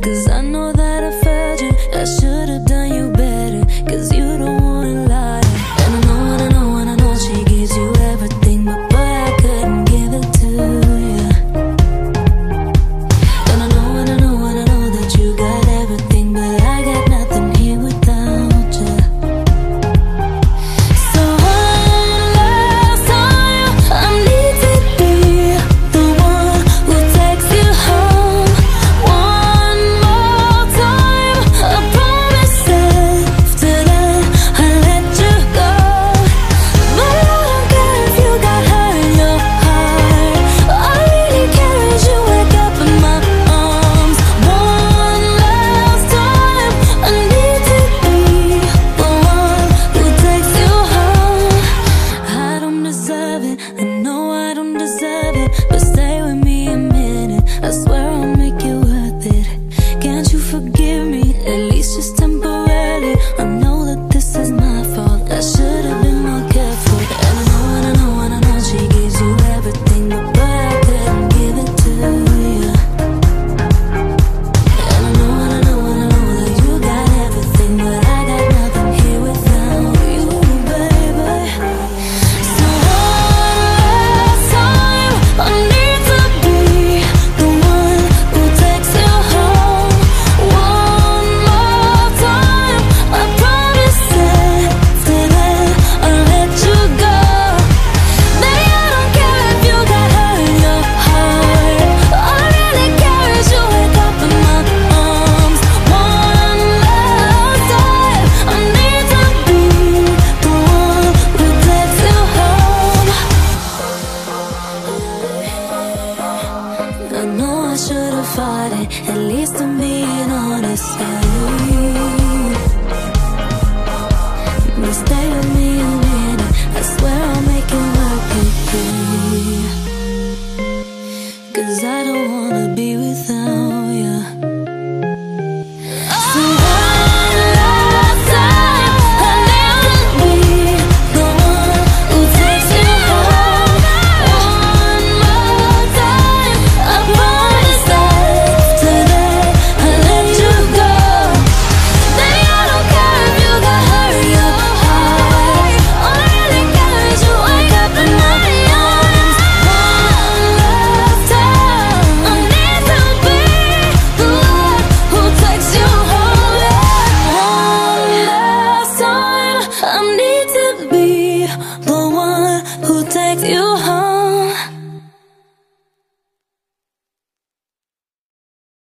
Cause I know but same. Should've fought it. At least I'm being honest. Yeah. Me like you